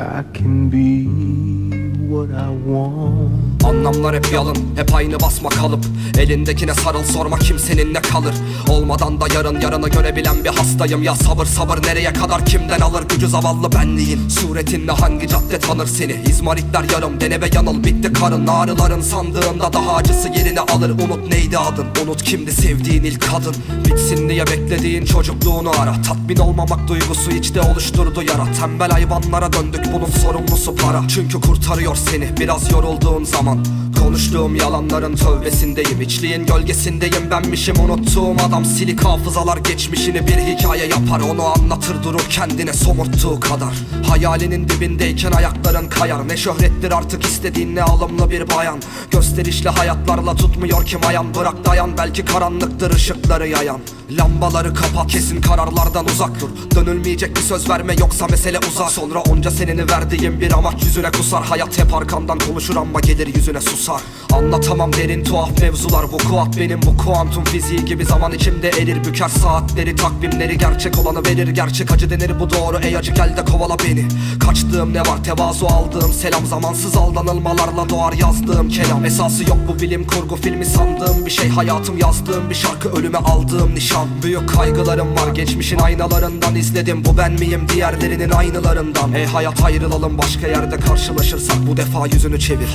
I can be what I want. Anlamlar hep yalın Hep aynı basma kalıp. Elindekine sarıl sorma kimsenin ne kalır. Olmadan da yarın yarını görebilen bir hastayım. Ya sabır sabır nereye kadar kimden alır? Gücü zavallı benliğin Suretinle hangi cadde tanır seni? İzmaritler yarım dene ve yanıl. Bitti karın Ağrıların sandığında daha acısı yerini alır. Unut neydi adın? Unut kimdi sevdiğin ilk kadın? Bitsin diye beklediğin çocukluğunu ara. Tatmin olmamak duygusu içte oluşturdu yara. Tembel hayvanlara döndük bunun sorumlusu para. Çünkü kurtarıyor seni biraz yorulduğun zaman. Konuştuğum yalanların tövbesindeyim İçliğin gölgesindeyim. Benmişim unuttuğum adam Silik hafızalar geçmişini bir hikaye yapar. Onu anlatır durur kendine somurttuğu kadar. Hayalinin dibindeyken ayakların kayar. Ne şöhrettir artık istediğin ne alımlı bir bayan. Gösterişli hayatlarla tutmuyor kim ayan Bırak dayan belki karanlıktır ışıkları yayan Lambaları kapat kesin kararlardan uzak dur. Dönülmeyecek bir söz verme yoksa mesele uzar Sonra onca seneni verdiğim bir amaç yüzüne kusar. Hayat hep arkamdan konuşur ama gelir yüzüne susar. Anlatamam derin tuhaf mevzular. Bu kuat benim bu kuantum fiziği gibi zaman içimde erir Büker saatleri. Takvimleri gerçek olanı verir Gerçek acı denir. Bu doğru ey acı gel de kovala beni. Kaçtığım ne var? Tevazu aldığım selam. Zamansız aldanılmalarla doğar yazdığım kelam. Esası yok bu bilim kurgu filmi sandığım bir şey. Hayatım yazdığım bir şarkı ölüme aldığım nişan Büyük kaygılarım var. Geçmişin aynalarından izledim. Bu ben miyim? Diğerlerinin aynılarından. Ey hayat ayrılalım. Başka yerde karşılaşırsak Bu defa yüzünü çevir.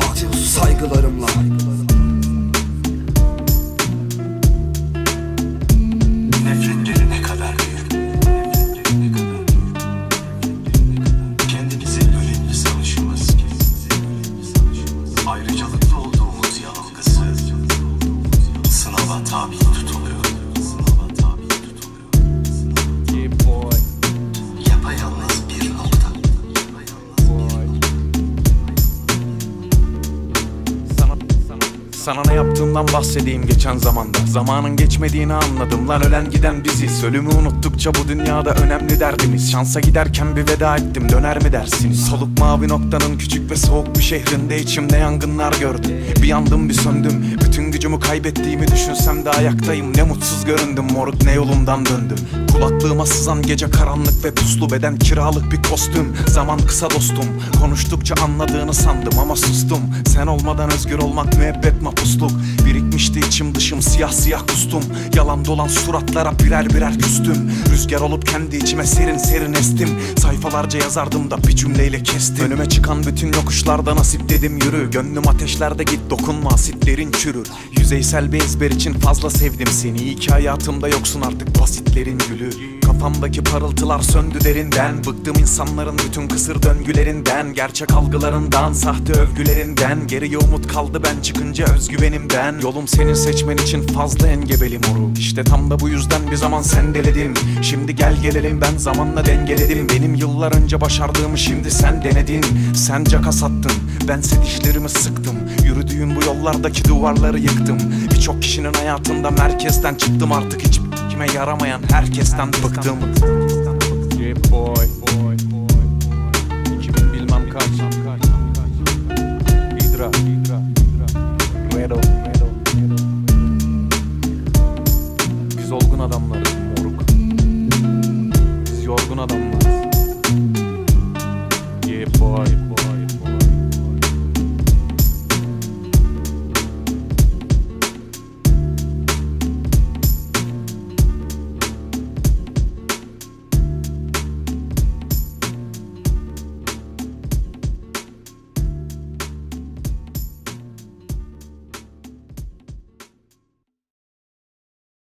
Saygılarımla. Ayrıcalıklı olduğumuz yanılgısı. Sınava tabi tutuluyor. Sana ne yaptığımdan bahsedeyim geçen zamanda. Zamanın geçmediğini anladım lan ölen giden biziz. Ölümü unuttukça bu dünyada önemli derdimiz. Şansa giderken bir veda ettim döner mi dersiniz Soluk mavi noktanın küçük ve soğuk bir şehrinde içimde yangınlar gördüm. Bir yandım bir söndüm Gücümü kaybettiğimi düşünsem de ayaktayım. Ne mutsuz göründüm moruk ne yolumdan döndüm. Kulaklığıma sızan gece karanlık ve puslu beden kiralık bir kostüm. Zaman kısa dostum Konuştukça anladığını sandım ama sustum. Sen olmadan özgür olmak müebbet mapusluk. Birikmişti içim dışım siyah siyah kustum. Yalan dolan suratlara birer birer küstüm. Rüzgar olup kendi içime serin serin estim Sayfalarca yazardım da bir cümleyle kestim. Önüme çıkan bütün yokuşlarda nasip dedim yürü. Gönlüm ateşlerde git dokunma asitlerin çürür. Yüzeysel bir ezber için fazla sevdim seni. İyi ki hayatımda yoksun artık basitlerin gülü Kafamdaki parıltılar söndü derinden. Bıktım insanların bütün kısır döngülerinden. Gerçek algılarından, sahte övgülerinden. Geriye umut kaldı ben çıkınca özgüvenimden. Yolum senin seçmen için fazla engebeli moruk İşte tam da bu yüzden bir zaman sendeledin Şimdi gel gelelim ben zamanla dengeledim. Benim yıllar önce başardığımı şimdi sen denedin. Sen caka sattın, bense dişlerimi sıktım. Yürüdüğüm bu yollardaki duvarları yıktım. Birçok kişinin hayatında merkezden çıktım artık hiç işime yaramayan herkesten bıktım. J boy. Kimin bilmem kaç. Hydra. Redo Biz olgun adamlarız moruk. Biz yorgun adamlarız. Yeah boy, boy.